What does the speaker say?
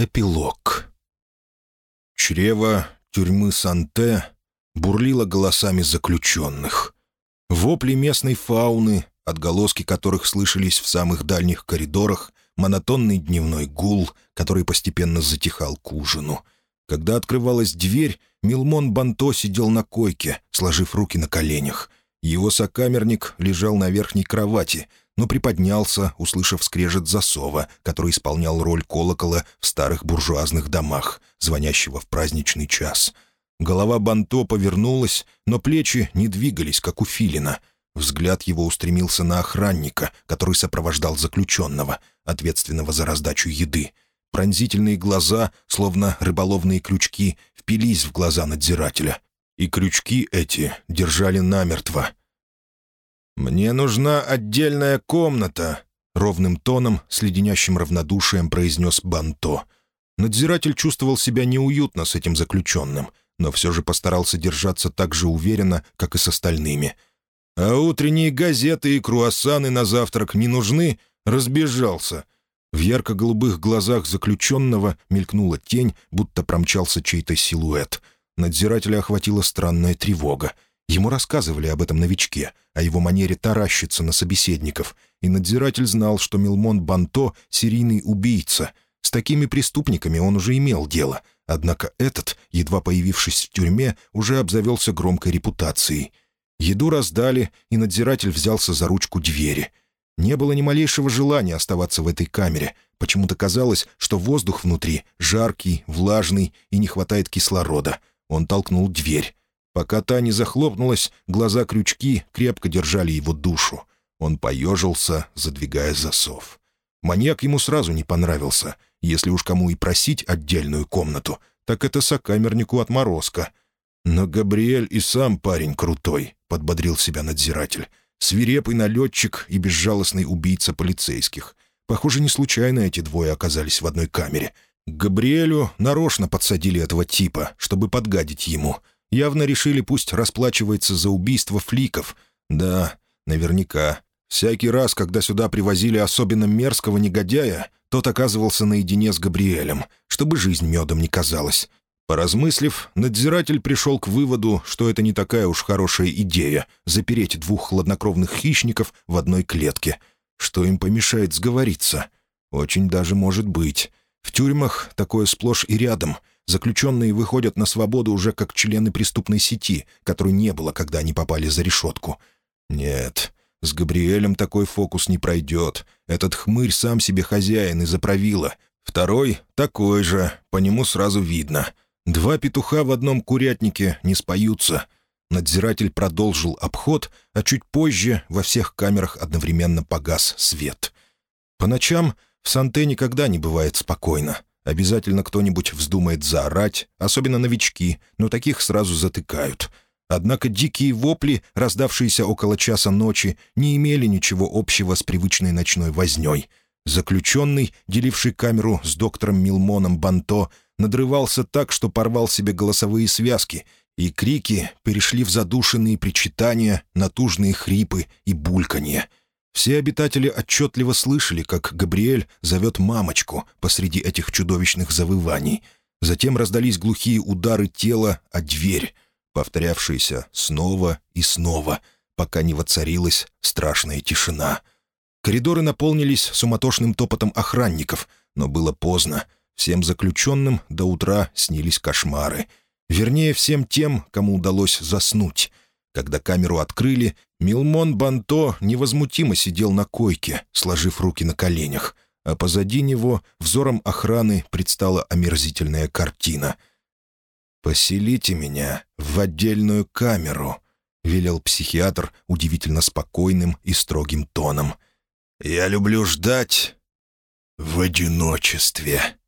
Эпилог. Чрево тюрьмы Санте бурлило голосами заключенных. Вопли местной фауны, отголоски которых слышались в самых дальних коридорах, монотонный дневной гул, который постепенно затихал к ужину. Когда открывалась дверь, Милмон Банто сидел на койке, сложив руки на коленях. Его сокамерник лежал на верхней кровати — но приподнялся, услышав скрежет засова, который исполнял роль колокола в старых буржуазных домах, звонящего в праздничный час. Голова Банто повернулась, но плечи не двигались, как у филина. Взгляд его устремился на охранника, который сопровождал заключенного, ответственного за раздачу еды. Пронзительные глаза, словно рыболовные крючки, впились в глаза надзирателя. И крючки эти держали намертво, «Мне нужна отдельная комната», — ровным тоном, с леденящим равнодушием произнес Банто. Надзиратель чувствовал себя неуютно с этим заключенным, но все же постарался держаться так же уверенно, как и с остальными. «А утренние газеты и круассаны на завтрак не нужны?» Разбежался. В ярко-голубых глазах заключенного мелькнула тень, будто промчался чей-то силуэт. Надзирателя охватила странная тревога — Ему рассказывали об этом новичке, о его манере таращиться на собеседников, и надзиратель знал, что Милмон Банто — серийный убийца. С такими преступниками он уже имел дело, однако этот, едва появившись в тюрьме, уже обзавелся громкой репутацией. Еду раздали, и надзиратель взялся за ручку двери. Не было ни малейшего желания оставаться в этой камере. Почему-то казалось, что воздух внутри жаркий, влажный и не хватает кислорода. Он толкнул дверь. Пока та не захлопнулась, глаза-крючки крепко держали его душу. Он поежился, задвигая засов. Маньяк ему сразу не понравился. Если уж кому и просить отдельную комнату, так это сокамернику отморозка. «Но Габриэль и сам парень крутой», — подбодрил себя надзиратель. «Свирепый налетчик и безжалостный убийца полицейских. Похоже, не случайно эти двое оказались в одной камере. Габриэлю нарочно подсадили этого типа, чтобы подгадить ему. Явно решили, пусть расплачивается за убийство фликов. Да, наверняка. Всякий раз, когда сюда привозили особенно мерзкого негодяя, тот оказывался наедине с Габриэлем, чтобы жизнь медом не казалась. Поразмыслив, надзиратель пришел к выводу, что это не такая уж хорошая идея — запереть двух хладнокровных хищников в одной клетке. Что им помешает сговориться? Очень даже может быть. В тюрьмах такое сплошь и рядом — Заключенные выходят на свободу уже как члены преступной сети, которой не было, когда они попали за решетку. Нет, с Габриэлем такой фокус не пройдет. Этот хмырь сам себе хозяин из-за правила. Второй — такой же, по нему сразу видно. Два петуха в одном курятнике не споются. Надзиратель продолжил обход, а чуть позже во всех камерах одновременно погас свет. По ночам в Санте никогда не бывает спокойно. Обязательно кто-нибудь вздумает заорать, особенно новички, но таких сразу затыкают. Однако дикие вопли, раздавшиеся около часа ночи, не имели ничего общего с привычной ночной вознёй. Заключенный, деливший камеру с доктором Милмоном Банто, надрывался так, что порвал себе голосовые связки, и крики перешли в задушенные причитания, натужные хрипы и бульканье — все обитатели отчетливо слышали, как Габриэль зовет мамочку посреди этих чудовищных завываний. Затем раздались глухие удары тела о дверь, повторявшиеся снова и снова, пока не воцарилась страшная тишина. Коридоры наполнились суматошным топотом охранников, но было поздно. Всем заключенным до утра снились кошмары. Вернее, всем тем, кому удалось заснуть — когда камеру открыли, Милмон Банто невозмутимо сидел на койке, сложив руки на коленях, а позади него взором охраны предстала омерзительная картина. «Поселите меня в отдельную камеру», — велел психиатр удивительно спокойным и строгим тоном. «Я люблю ждать в одиночестве».